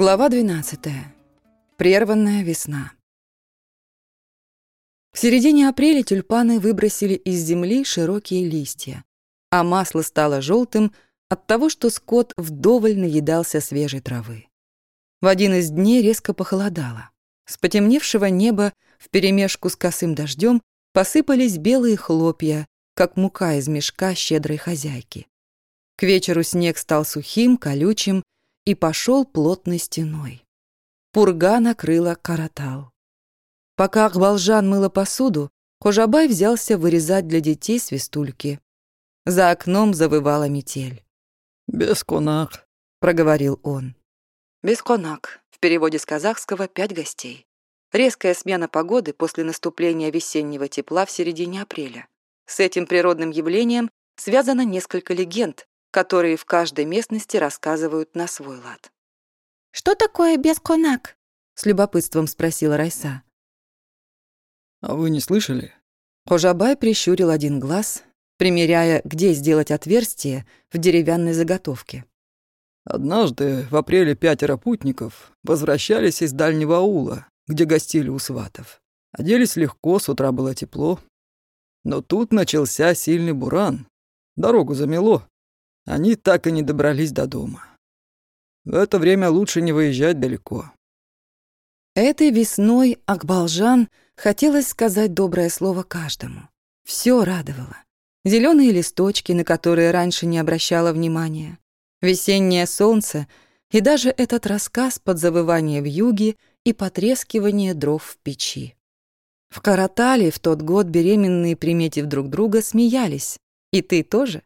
Глава 12. Прерванная весна. В середине апреля тюльпаны выбросили из земли широкие листья, а масло стало желтым от того, что скот вдоволь наедался свежей травы. В один из дней резко похолодало. С потемневшего неба вперемешку с косым дождем посыпались белые хлопья, как мука из мешка щедрой хозяйки. К вечеру снег стал сухим, колючим и пошел плотной стеной. Пурга накрыла каратал. Пока Акбалжан мыла посуду, Хожабай взялся вырезать для детей свистульки. За окном завывала метель. «Бесконак», — проговорил он. «Бесконак» в переводе с казахского «пять гостей». Резкая смена погоды после наступления весеннего тепла в середине апреля. С этим природным явлением связано несколько легенд, которые в каждой местности рассказывают на свой лад. «Что такое бесконак?» — с любопытством спросила Райса. «А вы не слышали?» Хожабай прищурил один глаз, примеряя, где сделать отверстие в деревянной заготовке. Однажды в апреле пятеро путников возвращались из дальнего аула, где гостили у сватов. Оделись легко, с утра было тепло. Но тут начался сильный буран. Дорогу замело. Они так и не добрались до дома. В это время лучше не выезжать далеко. Этой весной Акбалжан хотелось сказать доброе слово каждому. Все радовало. Зеленые листочки, на которые раньше не обращала внимания, весеннее солнце и даже этот рассказ под завывание в юге и потрескивание дров в печи. В Каратале в тот год беременные, приметив друг друга, смеялись. И ты тоже?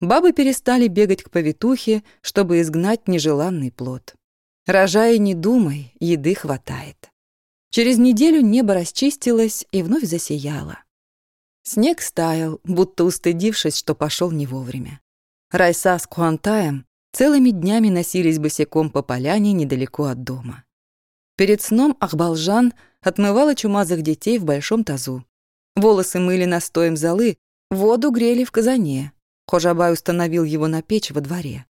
Бабы перестали бегать к повитухе, чтобы изгнать нежеланный плод. Рожай не думай, еды хватает. Через неделю небо расчистилось и вновь засияло. Снег стаял, будто устыдившись, что пошел не вовремя. Райса с Куантаем целыми днями носились босиком по поляне недалеко от дома. Перед сном Ахбалжан отмывала чумазых детей в большом тазу. Волосы мыли настоем золы, воду грели в казане, Хожабай установил его на печь во дворе.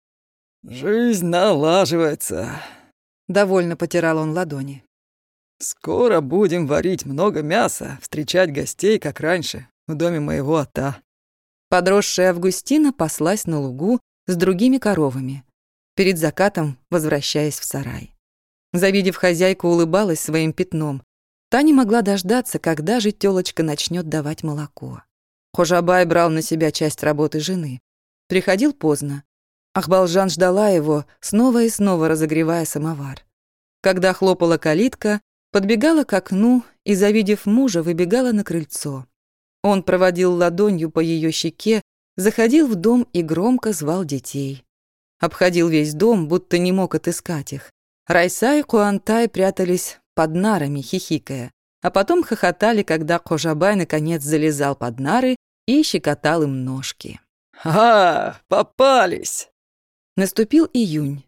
«Жизнь налаживается», — довольно потирал он ладони. «Скоро будем варить много мяса, встречать гостей, как раньше, в доме моего отца». Подросшая Августина паслась на лугу с другими коровами, перед закатом возвращаясь в сарай. Завидев хозяйку, улыбалась своим пятном. Та не могла дождаться, когда же тёлочка начнет давать молоко. Хожабай брал на себя часть работы жены. Приходил поздно. Ахбалжан ждала его, снова и снова разогревая самовар. Когда хлопала калитка, подбегала к окну и, завидев мужа, выбегала на крыльцо. Он проводил ладонью по ее щеке, заходил в дом и громко звал детей. Обходил весь дом, будто не мог отыскать их. Райса и Куантай прятались под нарами, хихикая а потом хохотали, когда Кожабай наконец залезал под нары и щекотал им ножки. «А, попались!» Наступил июнь.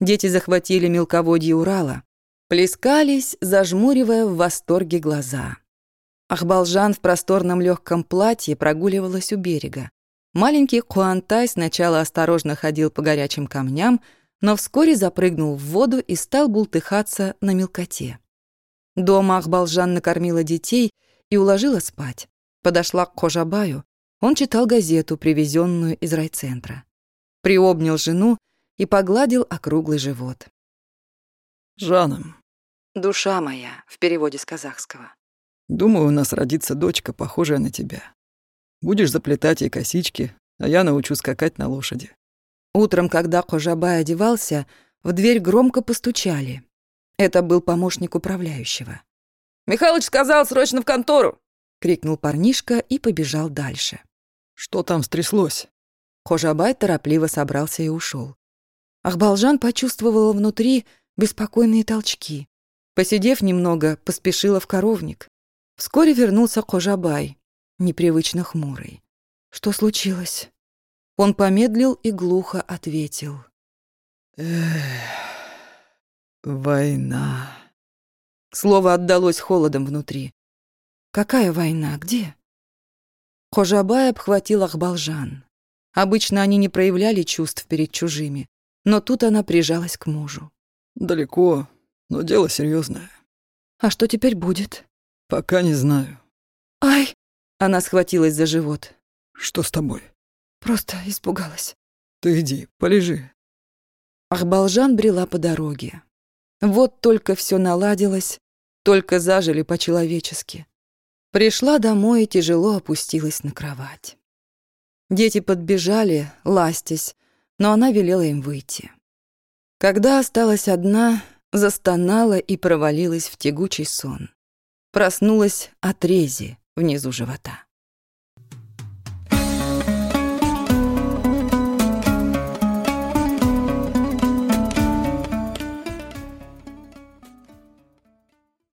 Дети захватили мелководье Урала, плескались, зажмуривая в восторге глаза. Ахбалжан в просторном легком платье прогуливалась у берега. Маленький Куантай сначала осторожно ходил по горячим камням, но вскоре запрыгнул в воду и стал бултыхаться на мелкоте. Дома Ахбалжан накормила детей и уложила спать. Подошла к Кожабаю. Он читал газету, привезенную из райцентра. Приобнял жену и погладил округлый живот. «Жаном». «Душа моя», в переводе с казахского. «Думаю, у нас родится дочка, похожая на тебя. Будешь заплетать ей косички, а я научу скакать на лошади». Утром, когда Кожабай одевался, в дверь громко постучали. Это был помощник управляющего. «Михалыч сказал срочно в контору!» — крикнул парнишка и побежал дальше. «Что там стряслось?» Хожабай торопливо собрался и ушел. Ахбалжан почувствовала внутри беспокойные толчки. Посидев немного, поспешила в коровник. Вскоре вернулся Хожабай, непривычно хмурый. «Что случилось?» Он помедлил и глухо ответил. «Эх...» «Война». Слово отдалось холодом внутри. «Какая война? Где?» Хожабай обхватил Ахбалжан. Обычно они не проявляли чувств перед чужими, но тут она прижалась к мужу. Далеко, но дело серьезное. А что теперь будет? Пока не знаю. Ай! Она схватилась за живот. Что с тобой? Просто испугалась. Ты иди, полежи. Ахбалжан брела по дороге. Вот только все наладилось, только зажили по-человечески. Пришла домой и тяжело опустилась на кровать. Дети подбежали, ластясь, но она велела им выйти. Когда осталась одна, застонала и провалилась в тягучий сон. Проснулась от рези внизу живота.